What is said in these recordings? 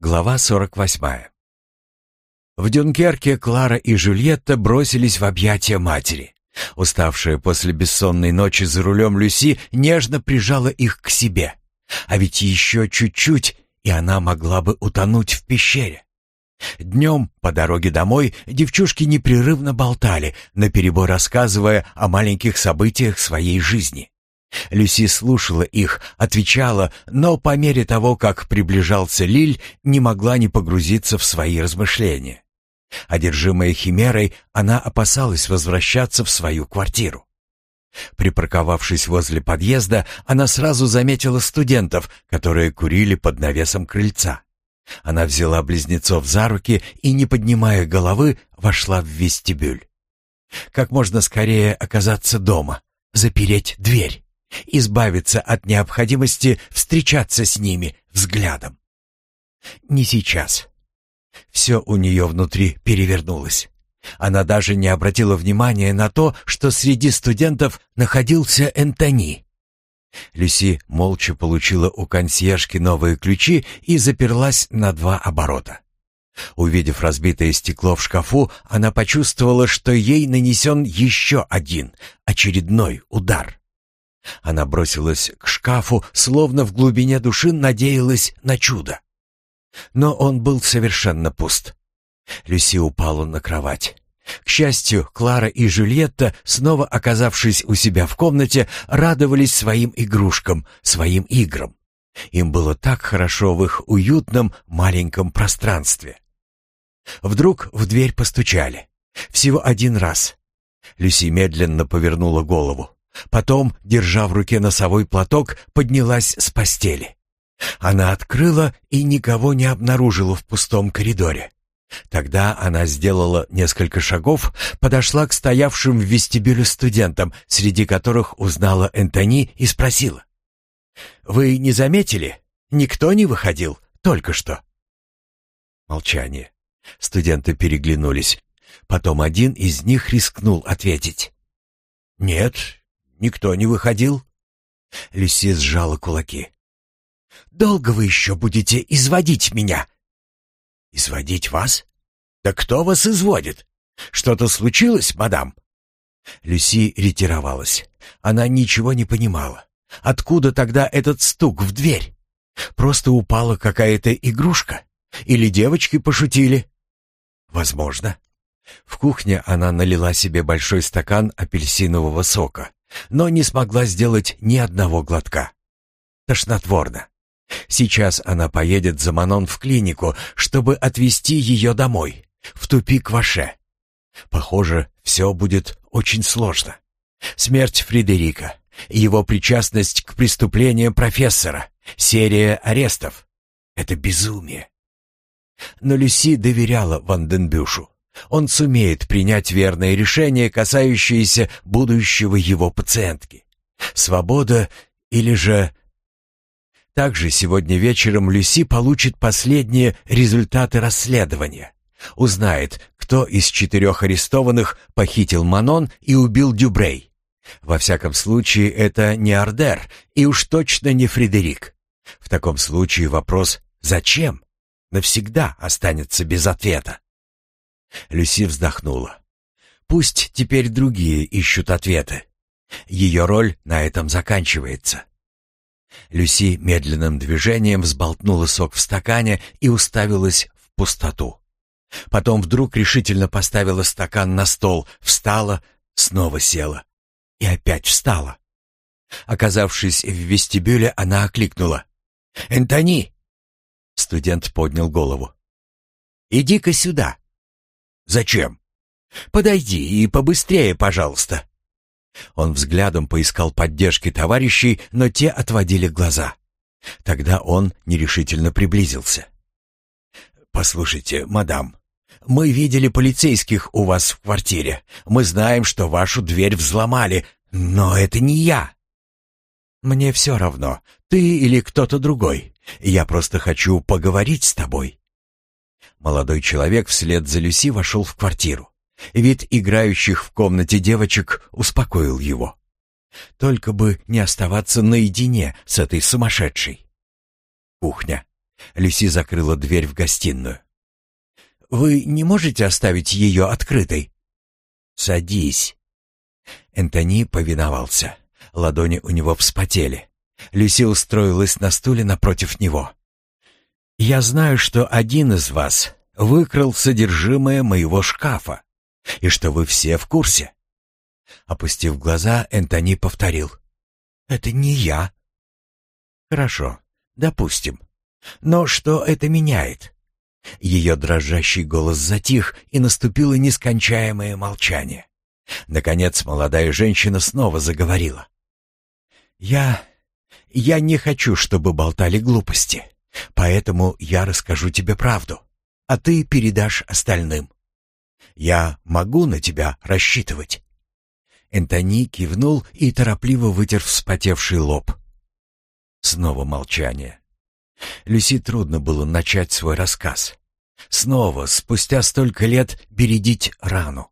Глава 48. В Дюнкерке Клара и Жюльетта бросились в объятия матери. Уставшая после бессонной ночи за рулем Люси нежно прижала их к себе. А ведь еще чуть-чуть, и она могла бы утонуть в пещере. Днем по дороге домой девчушки непрерывно болтали, наперебой рассказывая о маленьких событиях своей жизни. Люси слушала их, отвечала, но по мере того, как приближался Лиль, не могла не погрузиться в свои размышления. Одержимая химерой, она опасалась возвращаться в свою квартиру. Припарковавшись возле подъезда, она сразу заметила студентов, которые курили под навесом крыльца. Она взяла близнецов за руки и, не поднимая головы, вошла в вестибюль. Как можно скорее оказаться дома, запереть дверь избавиться от необходимости встречаться с ними взглядом. Не сейчас. Все у нее внутри перевернулось. Она даже не обратила внимания на то, что среди студентов находился Энтони. Люси молча получила у консьержки новые ключи и заперлась на два оборота. Увидев разбитое стекло в шкафу, она почувствовала, что ей нанесен еще один, очередной удар. Она бросилась к шкафу, словно в глубине души надеялась на чудо. Но он был совершенно пуст. Люси упала на кровать. К счастью, Клара и Жюльетта, снова оказавшись у себя в комнате, радовались своим игрушкам, своим играм. Им было так хорошо в их уютном маленьком пространстве. Вдруг в дверь постучали. Всего один раз. Люси медленно повернула голову. Потом, держа в руке носовой платок, поднялась с постели. Она открыла и никого не обнаружила в пустом коридоре. Тогда она сделала несколько шагов, подошла к стоявшим в вестибюле студентам, среди которых узнала Энтони и спросила. «Вы не заметили? Никто не выходил только что?» Молчание. Студенты переглянулись. Потом один из них рискнул ответить. «Нет, Никто не выходил?» Люси сжала кулаки. «Долго вы еще будете изводить меня?» «Изводить вас? Да кто вас изводит? Что-то случилось, мадам?» Люси ретировалась. Она ничего не понимала. Откуда тогда этот стук в дверь? Просто упала какая-то игрушка? Или девочки пошутили? Возможно. В кухне она налила себе большой стакан апельсинового сока но не смогла сделать ни одного глотка. Тошнотворно. Сейчас она поедет за Манон в клинику, чтобы отвезти ее домой, в тупик Ваше. Похоже, все будет очень сложно. Смерть Фредерика, его причастность к преступлениям профессора, серия арестов — это безумие. Но Люси доверяла Ванденбюшу. Он сумеет принять верное решение, касающееся будущего его пациентки. Свобода или же... Также сегодня вечером Люси получит последние результаты расследования. Узнает, кто из четырех арестованных похитил Манон и убил Дюбрей. Во всяком случае, это не Ардер и уж точно не Фредерик. В таком случае вопрос «Зачем?» навсегда останется без ответа. Люси вздохнула. Пусть теперь другие ищут ответы. Ее роль на этом заканчивается. Люси медленным движением взболтнула сок в стакане и уставилась в пустоту. Потом вдруг решительно поставила стакан на стол, встала, снова села и опять встала. Оказавшись в вестибюле, она окликнула. «Энтони!» Студент поднял голову. «Иди-ка сюда!» «Зачем?» «Подойди и побыстрее, пожалуйста». Он взглядом поискал поддержки товарищей, но те отводили глаза. Тогда он нерешительно приблизился. «Послушайте, мадам, мы видели полицейских у вас в квартире. Мы знаем, что вашу дверь взломали, но это не я». «Мне все равно, ты или кто-то другой. Я просто хочу поговорить с тобой». Молодой человек вслед за Люси вошел в квартиру. Вид играющих в комнате девочек успокоил его. Только бы не оставаться наедине с этой сумасшедшей. Кухня. Люси закрыла дверь в гостиную. «Вы не можете оставить ее открытой?» «Садись». Энтони повиновался. Ладони у него вспотели. Люси устроилась на стуле напротив него. «Я знаю, что один из вас выкрал содержимое моего шкафа, и что вы все в курсе». Опустив глаза, Энтони повторил. «Это не я». «Хорошо, допустим. Но что это меняет?» Ее дрожащий голос затих, и наступило нескончаемое молчание. Наконец молодая женщина снова заговорила. «Я... я не хочу, чтобы болтали глупости, поэтому я расскажу тебе правду, а ты передашь остальным. Я могу на тебя рассчитывать». Энтони кивнул и торопливо вытер вспотевший лоб. Снова молчание. Люси трудно было начать свой рассказ. Снова, спустя столько лет, бередить рану.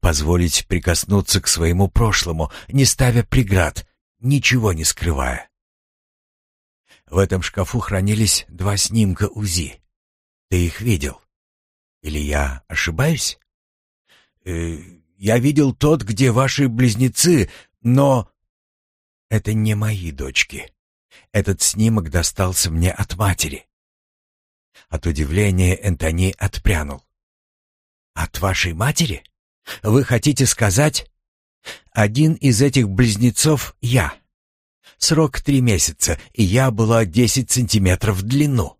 Позволить прикоснуться к своему прошлому, не ставя преград, ничего не скрывая. В этом шкафу хранились два снимка УЗИ. Ты их видел? Или я ошибаюсь? Э, я видел тот, где ваши близнецы, но... Это не мои дочки. Этот снимок достался мне от матери. От удивления Энтони отпрянул. «От вашей матери? Вы хотите сказать...» «Один из этих близнецов — я. Срок три месяца, и я была десять сантиметров в длину.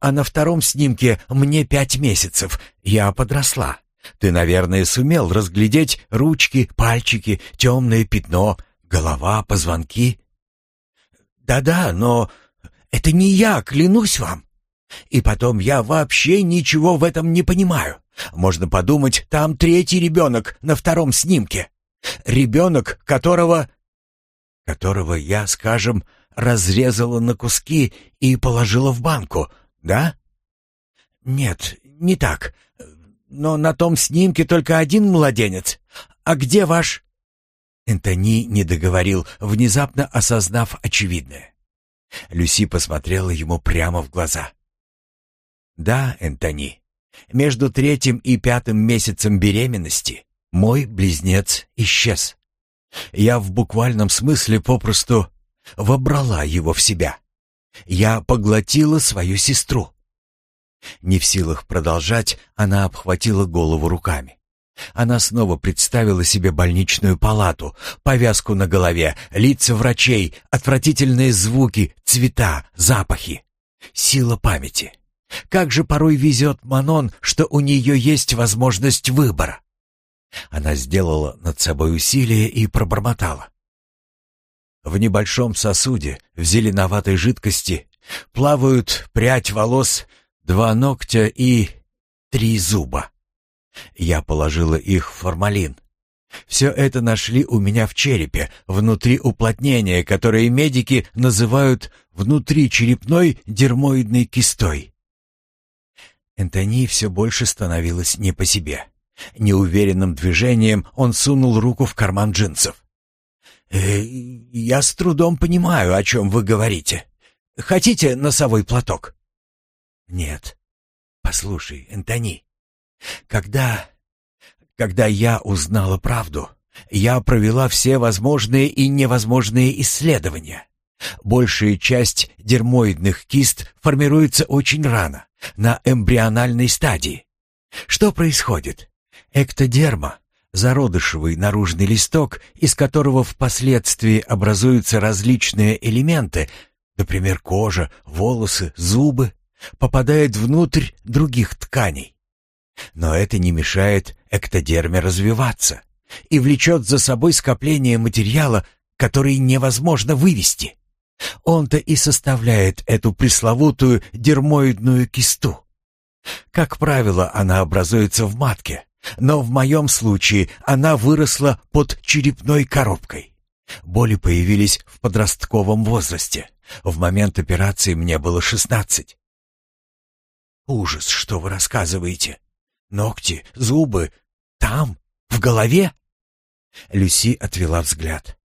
А на втором снимке мне пять месяцев, я подросла. Ты, наверное, сумел разглядеть ручки, пальчики, темное пятно, голова, позвонки. Да-да, но это не я, клянусь вам. И потом я вообще ничего в этом не понимаю. Можно подумать, там третий ребенок на втором снимке. Ребенок, которого... Которого я, скажем, разрезала на куски и положила в банку, да? Нет, не так. Но на том снимке только один младенец. А где ваш... Энтони не договорил, внезапно осознав очевидное. Люси посмотрела ему прямо в глаза. «Да, Энтони, между третьим и пятым месяцем беременности мой близнец исчез. Я в буквальном смысле попросту вобрала его в себя. Я поглотила свою сестру». Не в силах продолжать, она обхватила голову руками. Она снова представила себе больничную палату, повязку на голове, лица врачей, отвратительные звуки, цвета, запахи. Сила памяти. Как же порой везет Манон, что у нее есть возможность выбора. Она сделала над собой усилие и пробормотала. В небольшом сосуде, в зеленоватой жидкости, плавают прядь волос, два ногтя и три зуба. Я положила их в формалин. Все это нашли у меня в черепе, внутри уплотнения, которое медики называют внутричерепной дермоидной кистой. Энтони все больше становилось не по себе. Неуверенным движением он сунул руку в карман джинсов. «Э, «Я с трудом понимаю, о чем вы говорите. Хотите носовой платок?» «Нет. Послушай, Энтони, когда... когда я узнала правду, я провела все возможные и невозможные исследования. Большая часть дермоидных кист формируется очень рано, на эмбриональной стадии. Что происходит? Эктодерма, зародышевый наружный листок, из которого впоследствии образуются различные элементы, например, кожа, волосы, зубы, попадает внутрь других тканей. Но это не мешает эктодерме развиваться и влечет за собой скопление материала, который невозможно вывести. Он-то и составляет эту пресловутую дермоидную кисту. Как правило, она образуется в матке, но в моем случае она выросла под черепной коробкой. Боли появились в подростковом возрасте. В момент операции мне было шестнадцать. Ужас, что вы рассказываете. Ногти, зубы. Там, в голове? Люси отвела взгляд.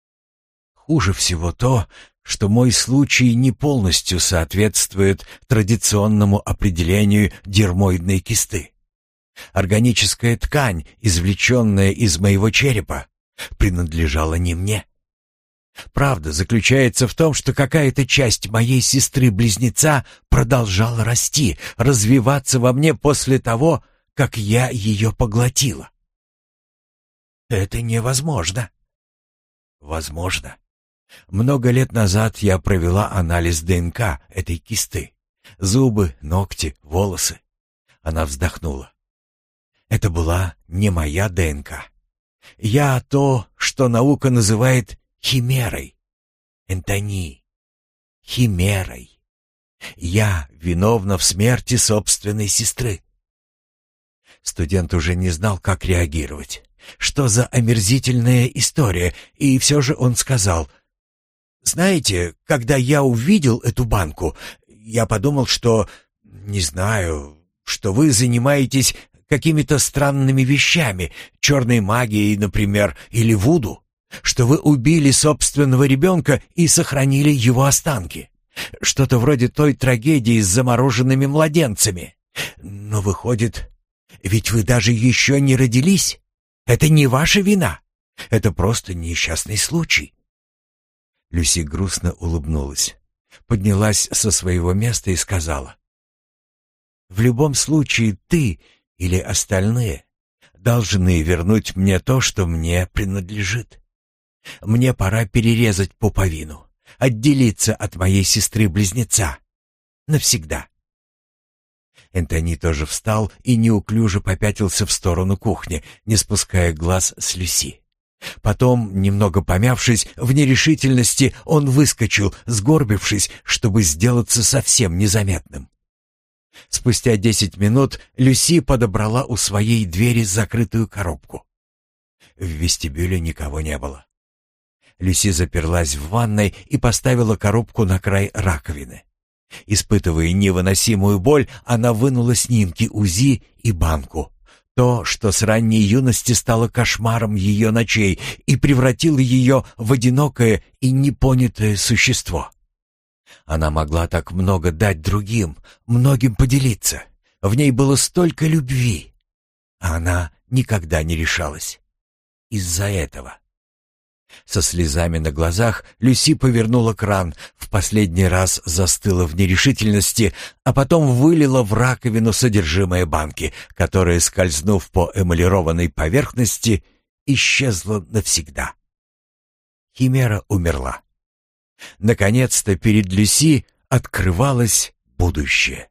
Хуже всего то, что мой случай не полностью соответствует традиционному определению дермоидной кисты. Органическая ткань, извлеченная из моего черепа, принадлежала не мне. Правда заключается в том, что какая-то часть моей сестры-близнеца продолжала расти, развиваться во мне после того, как я ее поглотила. Это невозможно. Возможно. Много лет назад я провела анализ ДНК этой кисты. Зубы, ногти, волосы. Она вздохнула. Это была не моя ДНК. Я то, что наука называет химерой. Энтони. Химерой. Я виновна в смерти собственной сестры. Студент уже не знал, как реагировать. Что за омерзительная история, и все же он сказал, «Знаете, когда я увидел эту банку, я подумал, что, не знаю, что вы занимаетесь какими-то странными вещами, черной магией, например, или вуду, что вы убили собственного ребенка и сохранили его останки. Что-то вроде той трагедии с замороженными младенцами. Но выходит, ведь вы даже еще не родились. Это не ваша вина. Это просто несчастный случай. Люси грустно улыбнулась, поднялась со своего места и сказала: "В любом случае ты или остальные должны вернуть мне то, что мне принадлежит. Мне пора перерезать пуповину, отделиться от моей сестры-близнеца. Навсегда. Энтони тоже встал и неуклюже попятился в сторону кухни, не спуская глаз с Люси. Потом, немного помявшись, в нерешительности он выскочил, сгорбившись, чтобы сделаться совсем незаметным. Спустя десять минут Люси подобрала у своей двери закрытую коробку. В вестибюле никого не было. Люси заперлась в ванной и поставила коробку на край раковины. Испытывая невыносимую боль, она вынула снимки УЗИ и банку. То, что с ранней юности стало кошмаром ее ночей и превратило ее в одинокое и непонятое существо. Она могла так много дать другим, многим поделиться. В ней было столько любви. А она никогда не решалась. Из-за этого. Со слезами на глазах Люси повернула кран, в последний раз застыла в нерешительности, а потом вылила в раковину содержимое банки, которая, скользнув по эмалированной поверхности, исчезла навсегда. Химера умерла. Наконец-то перед Люси открывалось будущее.